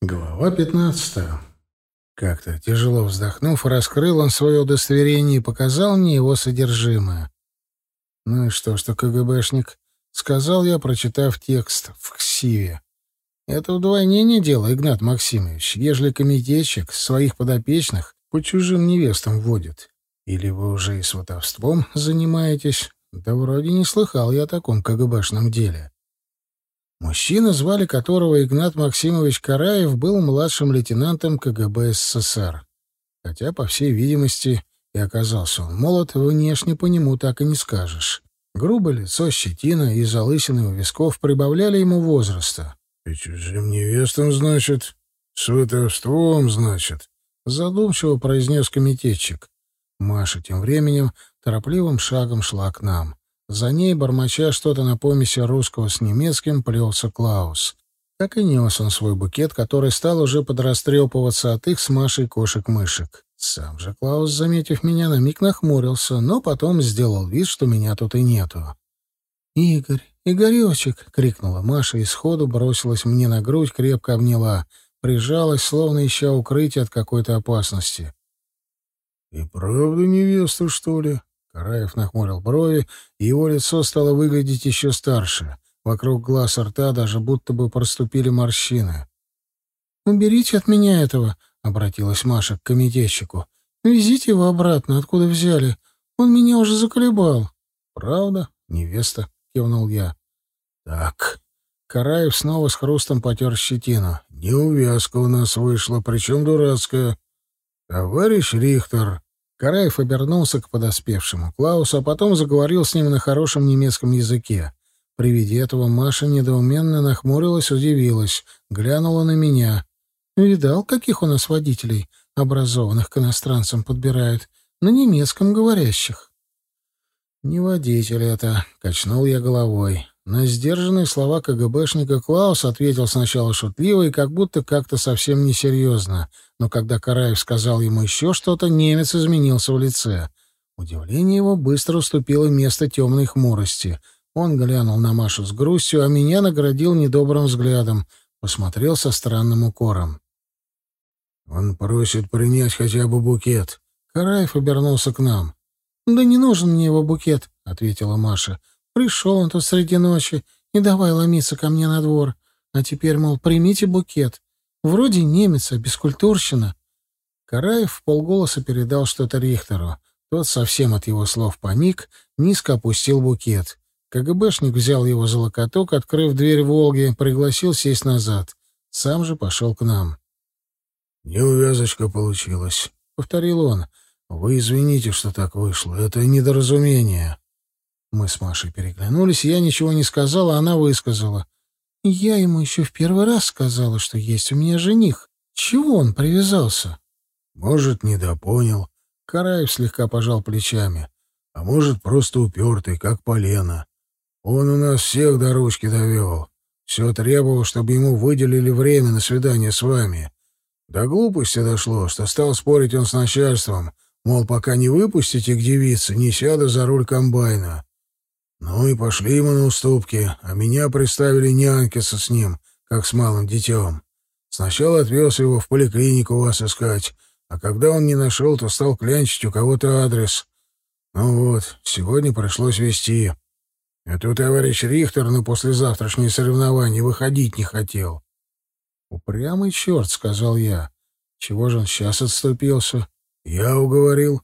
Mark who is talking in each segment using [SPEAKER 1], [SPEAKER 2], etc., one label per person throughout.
[SPEAKER 1] Глава пятнадцатая. Как-то тяжело вздохнув, раскрыл он свое удостоверение и показал мне его содержимое. «Ну и что, что КГБшник?» — сказал я, прочитав текст в ксиве. «Это вдвойне дело, Игнат Максимович, ежели комитетчик своих подопечных по чужим невестам вводит. Или вы уже и сватовством занимаетесь? Да вроде не слыхал я о таком КГБшном деле». Мужчина, звали которого Игнат Максимович Караев, был младшим лейтенантом КГБ СССР. Хотя, по всей видимости, и оказался он молод, внешне по нему так и не скажешь. Грубое лицо, щетина и залысины у висков прибавляли ему возраста.
[SPEAKER 2] — И чужим невестам, значит? Сватовством, значит?
[SPEAKER 1] — задумчиво произнес комитетчик. Маша тем временем торопливым шагом шла к нам. За ней, бормоча что-то на помеси русского с немецким, плелся Клаус. Так и нес он свой букет, который стал уже подрастрепываться от их с Машей кошек-мышек. Сам же Клаус, заметив меня, на миг нахмурился, но потом сделал вид, что меня тут и нету. «Игорь, Игоречек!» — крикнула Маша и сходу бросилась мне на грудь, крепко обняла, прижалась, словно ища укрытие от какой-то опасности.
[SPEAKER 2] «И правда невеста, что ли?»
[SPEAKER 1] Караев нахмурил брови, и его лицо стало выглядеть еще старше. Вокруг глаз и рта даже будто бы проступили морщины. «Уберите от меня этого», — обратилась Маша к комитетчику. «Везите его обратно, откуда взяли. Он меня уже заколебал». «Правда, невеста», — кивнул я.
[SPEAKER 2] «Так».
[SPEAKER 1] Караев снова с хрустом потер щетину.
[SPEAKER 2] «Неувязка у нас вышла, причем дурацкая. Товарищ Рихтер,
[SPEAKER 1] Караев обернулся к подоспевшему Клаусу, а потом заговорил с ним на хорошем немецком языке. При виде этого Маша недоуменно нахмурилась, удивилась, глянула на меня. «Видал, каких у нас водителей, образованных к иностранцам подбирают, на немецком говорящих?» «Не водитель это», — качнул я головой. На сдержанные слова КГБшника Клаус ответил сначала шутливо и как будто как-то совсем несерьезно. Но когда Караев сказал ему еще что-то, немец изменился в лице. Удивление его быстро уступило место темной хмурости. Он глянул на Машу с грустью, а меня наградил недобрым взглядом. Посмотрел со странным укором.
[SPEAKER 2] «Он просит принять хотя бы букет».
[SPEAKER 1] Караев обернулся к нам. «Да не нужен мне его букет», — ответила Маша. Пришел он тут среди ночи и давай ломиться ко мне на двор. А теперь, мол, примите букет. Вроде немец, а бескультурщина. Караев полголоса передал что-то Рихтеру. Тот совсем от его слов паник, низко опустил букет. КГБшник взял его за локоток, открыв дверь «Волги», пригласил сесть назад. Сам же пошел к нам.
[SPEAKER 2] «Неувязочка получилась», —
[SPEAKER 1] повторил он.
[SPEAKER 2] «Вы извините, что так вышло. Это недоразумение».
[SPEAKER 1] Мы с Машей переглянулись, я ничего не сказала, она высказала. Я ему еще в первый раз сказала, что есть у меня жених. Чего он привязался?
[SPEAKER 2] Может, недопонял. Караев слегка пожал плечами. А может, просто упертый, как полено. Он у нас всех до ручки довел. Все требовал, чтобы ему выделили время на свидание с вами. До глупости дошло, что стал спорить он с начальством, мол, пока не выпустите к девице, не сяду за руль комбайна. Ну и пошли ему на уступки, а меня приставили нянькиса с ним, как с малым детем. Сначала отвез его в поликлинику вас искать, а когда он не нашел, то стал клянчить у кого-то адрес. Ну вот, сегодня пришлось вести. Это товарищ Рихтер на послезавтрашнее соревнование выходить не хотел.
[SPEAKER 1] «Упрямый черт», — сказал я. «Чего же он сейчас отступился?»
[SPEAKER 2] «Я уговорил».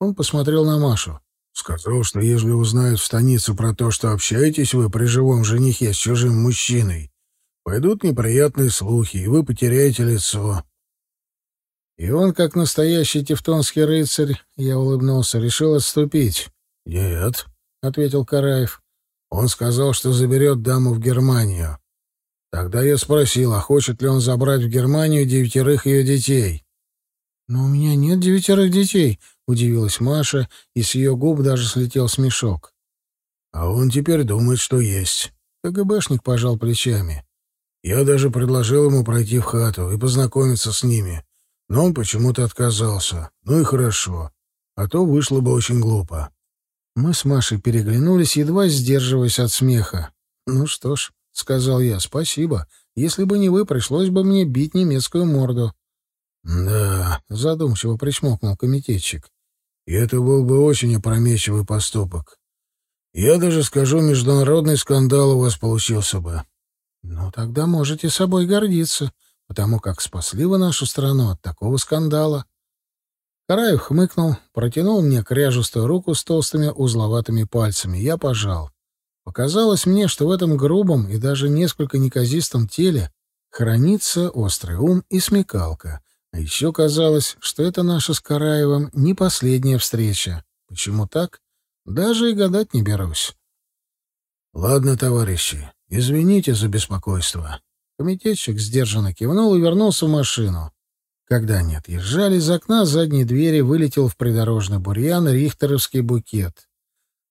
[SPEAKER 1] Он посмотрел на Машу.
[SPEAKER 2] Сказал, что если узнают в станицу про то, что общаетесь вы при живом женихе с чужим мужчиной, пойдут неприятные слухи, и вы потеряете лицо.
[SPEAKER 1] И он, как настоящий тевтонский рыцарь, я улыбнулся, решил отступить.
[SPEAKER 2] «Нет», —
[SPEAKER 1] ответил Караев.
[SPEAKER 2] «Он сказал, что заберет даму в Германию. Тогда я спросил, а хочет ли он забрать в Германию девятерых ее детей.
[SPEAKER 1] «Но у меня нет девятерых детей», — удивилась Маша, и с ее губ даже слетел смешок.
[SPEAKER 2] «А он теперь думает, что есть».
[SPEAKER 1] КГБшник пожал плечами.
[SPEAKER 2] «Я даже предложил ему пройти в хату и познакомиться с ними, но он почему-то отказался. Ну и хорошо, а то вышло бы очень глупо».
[SPEAKER 1] Мы с Машей переглянулись, едва сдерживаясь от смеха. «Ну что ж», — сказал я, — «спасибо. Если бы не вы, пришлось бы мне бить немецкую морду.
[SPEAKER 2] — Да, — задумчиво причмокнул комитетчик. — И это был бы очень опрометчивый поступок. Я даже скажу, международный скандал у вас получился бы.
[SPEAKER 1] — Ну, тогда можете собой гордиться, потому как спасли вы нашу страну от такого скандала. Караев хмыкнул, протянул мне кряжестую руку с толстыми узловатыми пальцами. Я пожал. Показалось мне, что в этом грубом и даже несколько неказистом теле хранится острый ум и смекалка. А еще казалось, что это наша с Караевым не последняя встреча. Почему так? Даже и гадать не берусь.
[SPEAKER 2] «Ладно, товарищи, извините за беспокойство».
[SPEAKER 1] Комитетчик сдержанно кивнул и вернулся в машину. Когда они отъезжали, из окна задней двери вылетел в придорожный бурьян рихтеровский букет.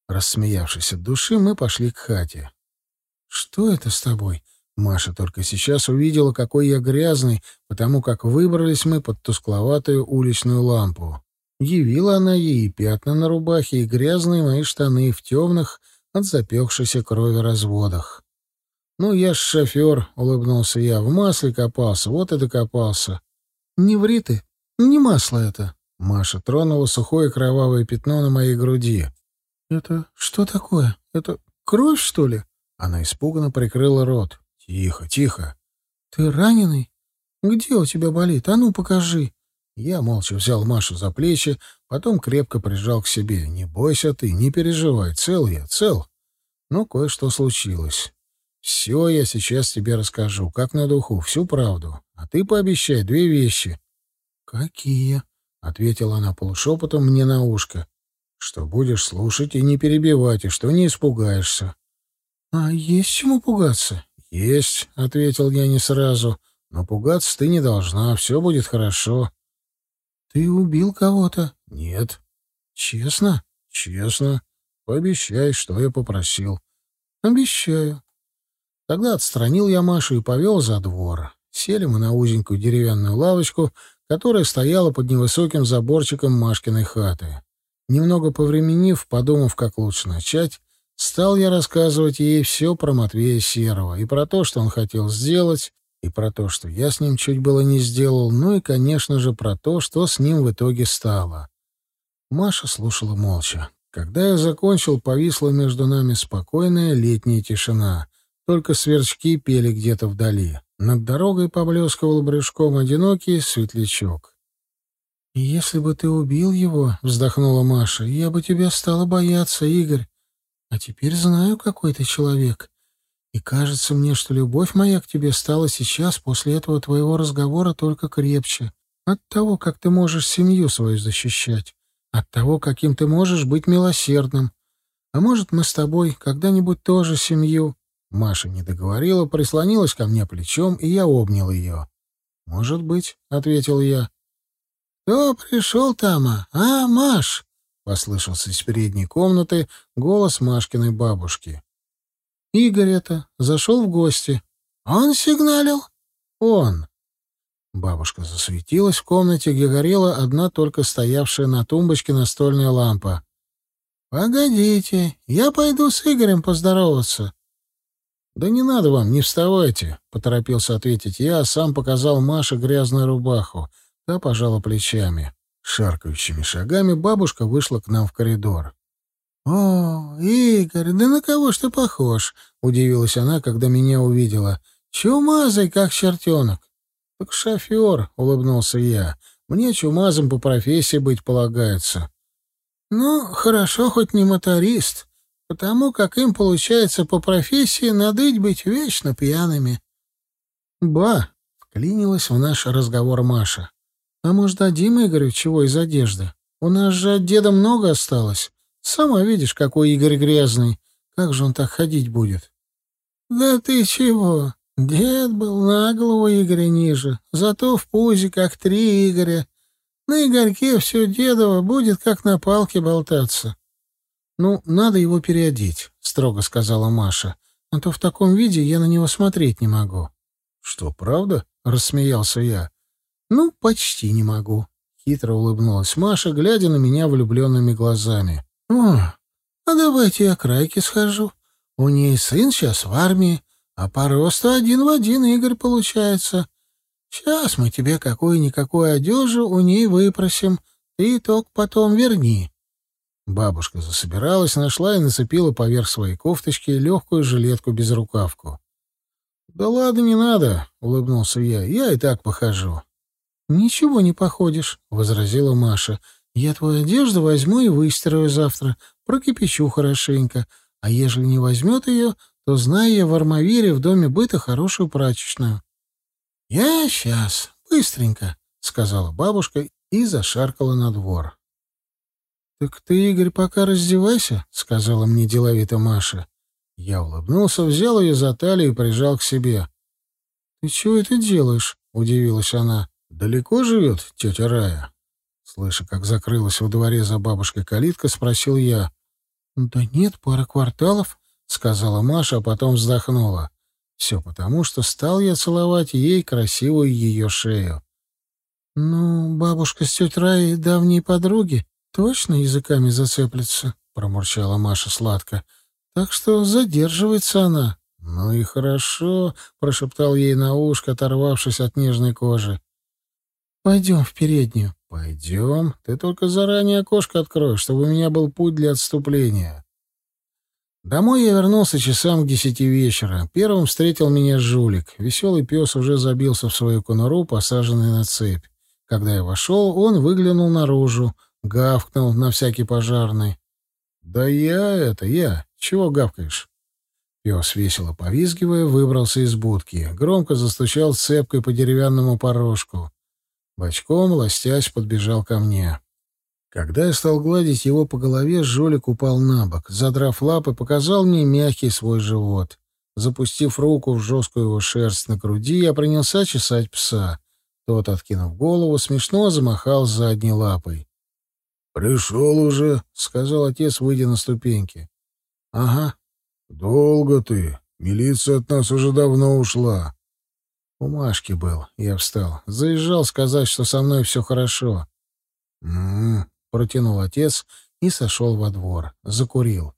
[SPEAKER 1] Рассмеявшись от души, мы пошли к хате. «Что это с тобой?» Маша только сейчас увидела, какой я грязный, потому как выбрались мы под тускловатую уличную лампу. Явила она ей пятна на рубахе, и грязные мои штаны в темных, от запекшейся крови разводах. «Ну, я ж шофер», — улыбнулся я, — «в масле копался, вот и докопался». «Не ври ты, не масло это». Маша тронула сухое кровавое пятно на моей груди. «Это что такое? Это кровь, что ли?» Она испуганно прикрыла рот.
[SPEAKER 2] «Тихо, тихо!»
[SPEAKER 1] «Ты раненый? Где у тебя болит? А ну, покажи!» Я молча взял Машу за плечи, потом крепко прижал к себе. «Не бойся ты, не переживай, цел я, цел!» Но кое-что случилось. «Все я сейчас тебе расскажу, как на духу, всю правду. А ты пообещай две вещи».
[SPEAKER 2] «Какие?» — ответила она полушепотом мне на ушко
[SPEAKER 1] что будешь слушать и не перебивать, и что не испугаешься.
[SPEAKER 2] — А есть чему пугаться?
[SPEAKER 1] — Есть, — ответил я не сразу, — но пугаться ты не должна, все будет хорошо.
[SPEAKER 2] — Ты убил кого-то?
[SPEAKER 1] — Нет.
[SPEAKER 2] — Честно?
[SPEAKER 1] — Честно. Пообещай, что я попросил.
[SPEAKER 2] — Обещаю.
[SPEAKER 1] Тогда отстранил я Машу и повел за двор. Сели мы на узенькую деревянную лавочку, которая стояла под невысоким заборчиком Машкиной хаты. Немного повременив, подумав, как лучше начать, стал я рассказывать ей все про Матвея Серого, и про то, что он хотел сделать, и про то, что я с ним чуть было не сделал, ну и, конечно же, про то, что с ним в итоге стало. Маша слушала молча. Когда я закончил, повисла между нами спокойная летняя тишина. Только сверчки пели где-то вдали. Над дорогой поблескивал брюшком одинокий светлячок.
[SPEAKER 2] «Если бы ты убил его, — вздохнула Маша, — я бы тебя стала бояться, Игорь. А теперь знаю, какой ты человек. И кажется мне, что любовь моя к тебе стала сейчас, после этого твоего разговора, только крепче. От того, как ты можешь семью свою защищать. От того, каким ты можешь быть милосердным. А может, мы с тобой когда-нибудь тоже семью...»
[SPEAKER 1] Маша не договорила, прислонилась ко мне плечом, и я обнял ее. «Может быть», — ответил я.
[SPEAKER 2] «Кто пришел там, а, Маш?»
[SPEAKER 1] — послышался из передней комнаты голос Машкиной бабушки.
[SPEAKER 2] «Игорь это, зашел в гости».
[SPEAKER 1] «Он сигналил?»
[SPEAKER 2] «Он».
[SPEAKER 1] Бабушка засветилась в комнате, где горела одна только стоявшая на тумбочке настольная лампа.
[SPEAKER 2] «Погодите, я пойду с Игорем поздороваться».
[SPEAKER 1] «Да не надо вам, не вставайте», — поторопился ответить я, а сам показал Маше грязную рубаху — Та пожала плечами. Шаркающими шагами бабушка вышла к нам в коридор.
[SPEAKER 2] «О, Игорь, да на кого ж ты похож?» — удивилась она, когда меня увидела. «Чумазый, как чертенок».
[SPEAKER 1] «Так шофер», — улыбнулся я. «Мне чумазом по профессии быть полагается».
[SPEAKER 2] «Ну, хорошо, хоть не моторист, потому как им, получается, по профессии надыть быть вечно пьяными».
[SPEAKER 1] «Ба!» — вклинилась в наш разговор Маша.
[SPEAKER 2] А может, дадим Игорю чего из одежды? У нас же от деда много осталось. Сама видишь, какой Игорь грязный. Как же он так ходить будет? Да ты чего? Дед был на голову Игоря ниже, зато в пузе как три Игоря. На Игорьке все дедово будет как на палке болтаться.
[SPEAKER 1] Ну, надо его переодеть, строго сказала Маша. А то в таком виде я на него смотреть не могу. Что, правда? рассмеялся я. «Ну, почти не могу», — хитро улыбнулась Маша, глядя на меня влюбленными глазами.
[SPEAKER 2] «О, а давайте я к Райке схожу. У ней сын сейчас в армии.
[SPEAKER 1] А по росту один в один Игорь получается. Сейчас мы тебе какую-никакую одежу у ней выпросим. Ты только потом верни. Бабушка засобиралась, нашла и нацепила поверх своей кофточки легкую жилетку-безрукавку. «Да ладно, не надо», — улыбнулся я. «Я и так похожу». «Ничего не походишь», — возразила Маша. «Я твою одежду возьму и выстираю завтра, прокипячу хорошенько. А ежели не возьмет ее, то знаю я в Армавире в доме быта хорошую прачечную». «Я сейчас, быстренько», — сказала бабушка и зашаркала на двор. «Так ты, Игорь, пока раздевайся», — сказала мне деловито Маша. Я улыбнулся, взял ее за талию и прижал к себе. «Ты чего это делаешь?» — удивилась она. «Далеко живет тетя Рая?» Слыша, как закрылась во дворе за бабушкой калитка, спросил я. «Да нет, пара кварталов», — сказала Маша, а потом вздохнула. Все потому, что стал я целовать ей красивую ее шею. «Ну, бабушка с тетей Раей давние подруги, точно языками зацеплятся», — промурчала Маша сладко. Так что задерживается она. Ну и хорошо, прошептал ей на ушко, оторвавшись от нежной кожи. Пойдем в переднюю. Пойдем. Ты только заранее окошко открой, чтобы у меня был путь для отступления. Домой я вернулся часам к десяти вечера. Первым встретил меня жулик. Веселый пес уже забился в свою конуру, посаженный на цепь. Когда я вошел, он выглянул наружу, гавкнул на всякий пожарный. «Да я это, я. Чего гавкаешь?» Пес, весело повизгивая, выбрался из будки. Громко застучал цепкой по деревянному порожку. Бочком, ластясь, подбежал ко мне. Когда я стал гладить его по голове, жолик упал на бок. Задрав лапы, показал мне мягкий свой живот. Запустив руку в жесткую его шерсть на груди, я принялся чесать пса. Тот, откинув голову, смешно замахал задней лапой. «Пришел уже», — сказал отец, выйдя на ступеньки. «Ага». «Долго ты. Милиция от нас уже давно ушла». «У Машки был». Я встал. Заезжал сказать, что со мной все хорошо. «М-м-м», протянул отец и сошел во двор. Закурил.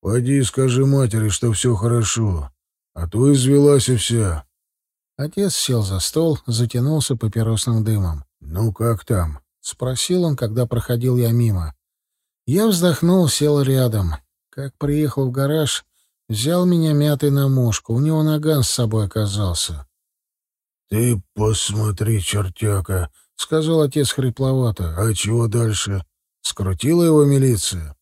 [SPEAKER 1] «Пойди скажи матери, что все хорошо, а то извелась и вся». Отец сел за стол, затянулся папиросным дымом. «Ну как там?» — спросил он, когда проходил я мимо. Я вздохнул, сел рядом. Как приехал в гараж, взял меня мятый на мушку. У него наган с собой оказался. — Ты посмотри, чертяка, — сказал отец хрипловато. — А чего дальше? Скрутила его милиция?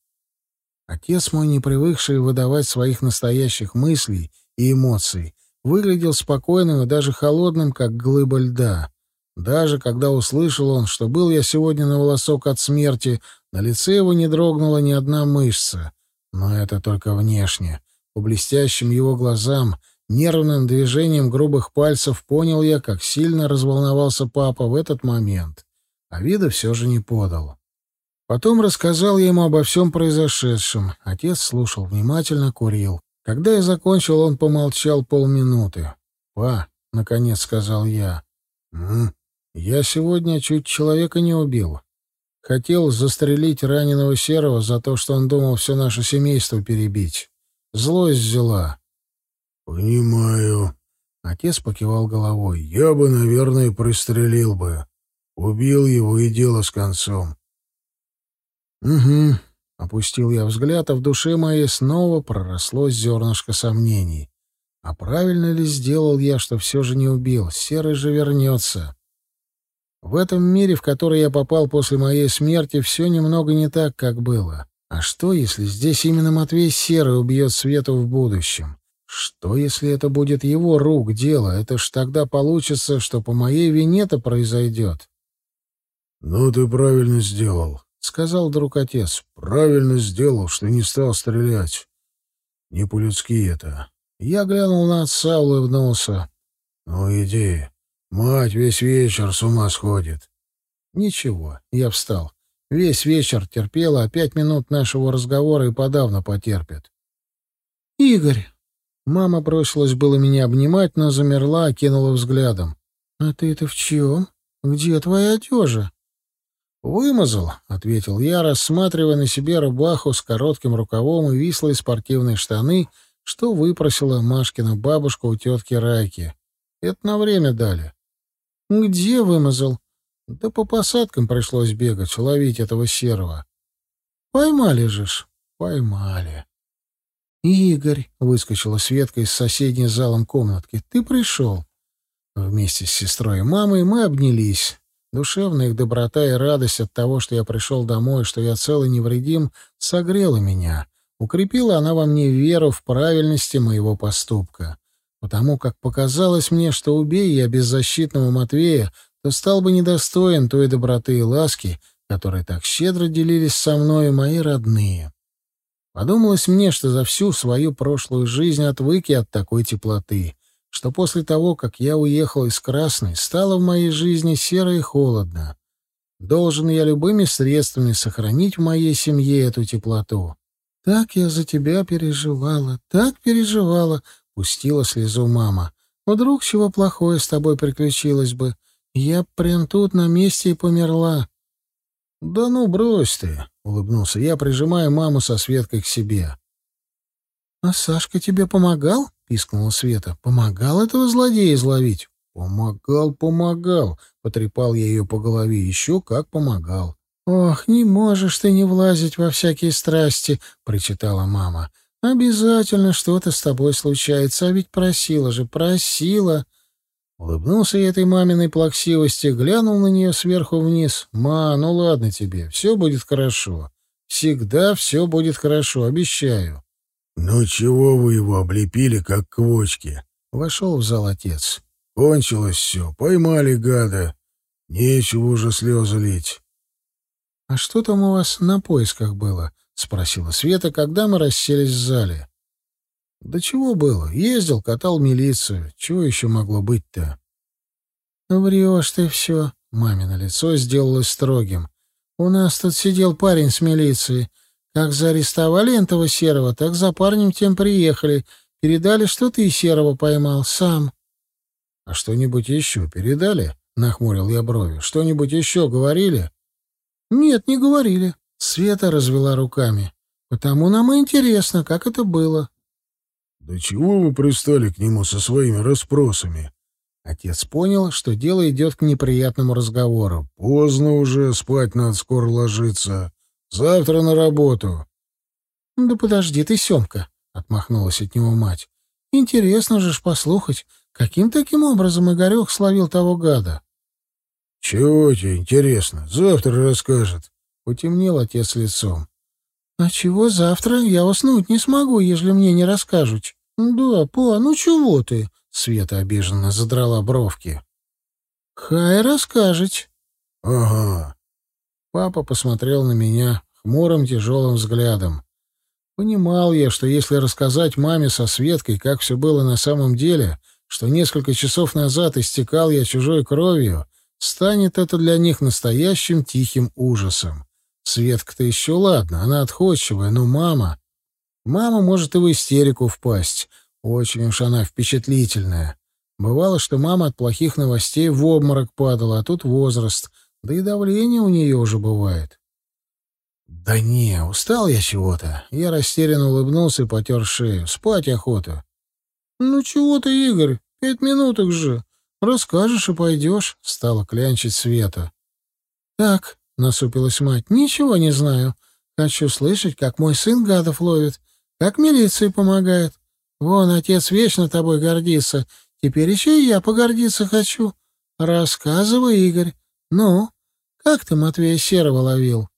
[SPEAKER 1] Отец мой, не привыкший выдавать своих настоящих мыслей и эмоций, выглядел спокойным и даже холодным, как глыба льда. Даже когда услышал он, что был я сегодня на волосок от смерти, на лице его не дрогнула ни одна мышца. Но это только внешне. По блестящим его глазам, нервным движением грубых пальцев понял я, как сильно разволновался папа в этот момент. А вида все же не подал. Потом рассказал я ему обо всем произошедшем. Отец слушал внимательно, курил. Когда я закончил, он помолчал полминуты. «Па», — наконец сказал я, «М? «я сегодня чуть человека не убил. Хотел застрелить раненого Серого за то, что он думал все наше семейство перебить. Злость взяла. «Понимаю». Отец покивал головой. «Я бы, наверное, пристрелил бы. Убил его, и дело с концом». «Угу». Опустил я взгляд, а в душе моей снова проросло зернышко сомнений. А правильно ли сделал я, что все же не убил? Серый же вернется. В этом мире, в который я попал после моей смерти, все немного не так, как было. А что, если здесь именно Матвей Серый убьет Свету в будущем? Что, если это будет его рук дело? Это ж тогда получится, что по моей вине это произойдет. — Ну, ты правильно сделал, — сказал друг отец. — Правильно сделал, что не стал стрелять. Не по-людски это. Я глянул на отца, улыбнулся. — Ну, иди, Мать весь вечер с ума сходит. Ничего, я встал. Весь вечер терпела, а пять минут нашего разговора и подавно потерпит. «Игорь!» Мама бросилась было меня обнимать, но замерла, кинула взглядом. «А ты это в чем? Где твоя одежа?» «Вымазал», — ответил я, рассматривая на себе рубаху с коротким рукавом и вислые спортивные штаны, что выпросила Машкина бабушка у тетки Райки. Это на время дали. Где вымазал? Да по посадкам пришлось бегать, ловить этого серого. Поймали же ж, поймали. «Игорь», — выскочила Светка из соседней залом комнатки, — «ты пришел». Вместе с сестрой и мамой мы обнялись. Душевная их доброта и радость от того, что я пришел домой, что я цел и невредим, согрела меня. Укрепила она во мне веру в правильности моего поступка. Потому как показалось мне, что убей я беззащитного Матвея, то стал бы недостоин той доброты и ласки, которые так щедро делились со мной мои родные. Подумалось мне, что за всю свою прошлую жизнь отвык я от такой теплоты, что после того, как я уехал из Красной, стало в моей жизни серо и холодно. Должен я любыми средствами сохранить в моей семье эту теплоту. Так я за тебя переживала, так переживала, пустила слезу мама. Вдруг чего плохое с тобой приключилось бы? Я прям тут на месте и померла. Да ну брось ты, — улыбнулся я, прижимая маму со Светкой к себе. «А Сашка тебе помогал?» — пискнула Света. «Помогал этого злодея изловить?» «Помогал, помогал!» — потрепал я ее по голове. «Еще как помогал!» «Ох, не можешь ты не влазить во всякие страсти!» — причитала мама. «Обязательно что-то с тобой случается, а ведь просила же, просила!» Улыбнулся я этой маминой плаксивости, глянул на нее сверху вниз. «Ма, ну ладно тебе, все будет хорошо. Всегда все будет хорошо, обещаю».
[SPEAKER 2] «Ну чего вы его облепили, как квочки?» — вошел в зал отец. «Кончилось все, поймали гада. Нечего уже слезы лить».
[SPEAKER 1] «А что там у вас на поисках было?» — спросила Света, когда мы расселись в зале. Да чего было? Ездил, катал милицию. Чего еще могло быть-то? Врешь ты все. Мамино лицо сделалось строгим. У нас тут сидел парень с милиции. Как заарестовали этого серого, так за парнем тем приехали. Передали, что ты серого поймал сам. — А что-нибудь еще передали? — нахмурил я брови. — Что-нибудь еще говорили? — Нет, не говорили. Света развела руками. — Потому нам и интересно, как это было.
[SPEAKER 2] «Да чего вы пристали к нему со своими расспросами?»
[SPEAKER 1] Отец понял, что дело идет к неприятному разговору.
[SPEAKER 2] «Поздно уже, спать надо скоро ложиться. Завтра на работу».
[SPEAKER 1] «Да подожди ты, Семка», — отмахнулась от него мать. «Интересно же ж послухать, каким таким образом Игорек словил того гада».
[SPEAKER 2] «Чего тебе интересно? Завтра расскажет», —
[SPEAKER 1] потемнел отец лицом. «А чего завтра? Я уснуть не смогу, если мне не расскажут». «Да, па, ну чего ты?» — Света обиженно задрала бровки. «Хай расскажет».
[SPEAKER 2] «Ага».
[SPEAKER 1] Папа посмотрел на меня хмурым тяжелым взглядом. Понимал я, что если рассказать маме со Светкой, как все было на самом деле, что несколько часов назад истекал я чужой кровью, станет это для них настоящим тихим ужасом. Светка-то еще ладно, она отходчивая, но мама... Мама может и в истерику впасть. Очень уж она впечатлительная. Бывало, что мама от плохих новостей в обморок падала, а тут возраст. Да и давление у нее уже бывает. «Да не, устал я чего-то». Я растерянно улыбнулся и потер шею. «Спать охота». «Ну чего ты, Игорь? Пять минуток же. Расскажешь и пойдешь», — стала клянчить Света. «Так, насупилась мать. «Ничего не знаю. Хочу слышать, как мой сын гадов ловит, как милиции помогает. Вон, отец вечно тобой гордится. Теперь еще и я погордиться хочу. Рассказывай, Игорь. Ну, как ты Матвея Серого ловил?»